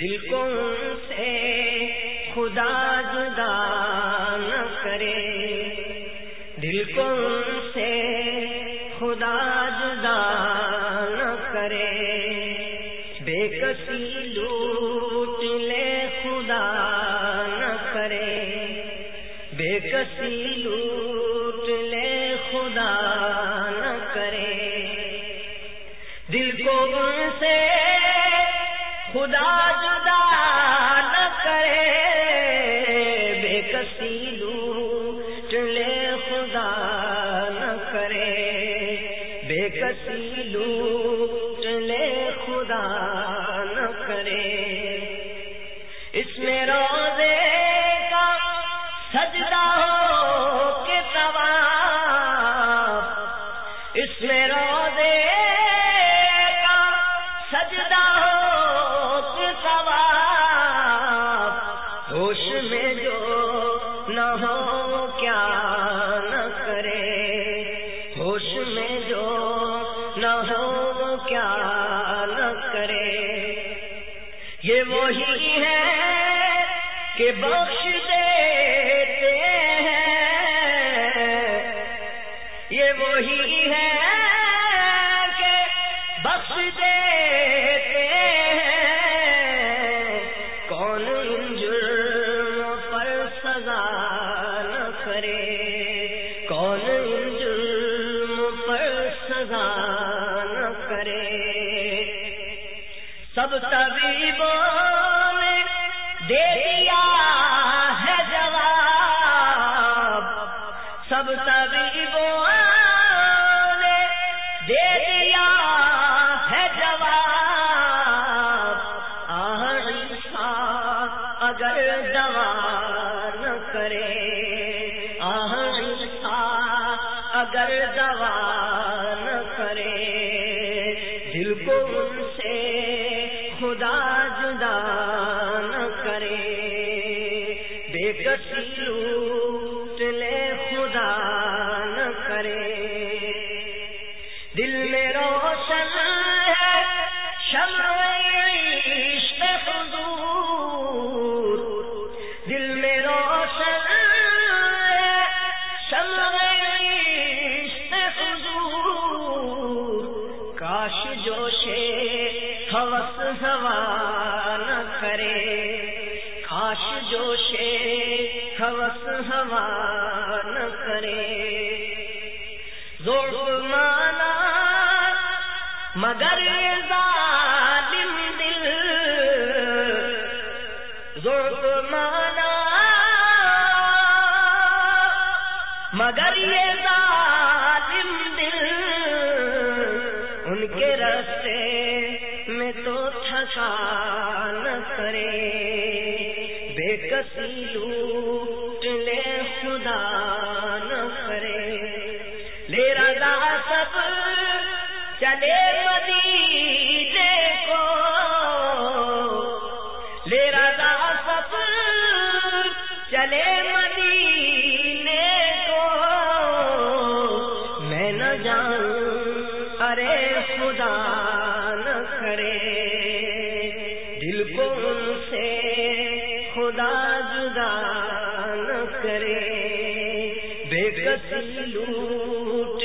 دل کو سے خدا جدا نہ کرے۔ دل کو سے خدا جدا نہ کرے۔ بے کسی لوٹ لے خدا نہ کرے۔ بے کسی لوٹ لے خدا خدا جدا نہ کرے، بے کسی لوٹ لے خدا نہ کرے۔ بے کسی لوٹ لے خدا نہ کرے۔ اس میں روزے کا سجدہ ہو کے ثواب، اس میں روزے نہ ہو کیا نہ کرے۔ یہ وہی ہے کہ بخش دیتے ہیں۔ یہ وہی ہے کہ بخش دیتے سزا نہ کرے۔ سب طبیبوں نے دے دیا ہے جواب۔ سب طبیبوں نے دے دیا ہے جواب۔ آہا اگر دوا نہ کرے آہا اگر دوا تم سے خدا جدا ہوا نہ کرے۔ کاش جوشے ہوس ہوا نہ کرے۔ زور مانا مگر ظالم دل۔ زور مانا مگر یہ ظالم دل۔ ان کے رستے تو نہ کرے۔ بے کسی لوٹ لے خدا نہ کرے۔ لے رضا سب چلے مدینے خدا جدا نہ کرے بے کسی لوں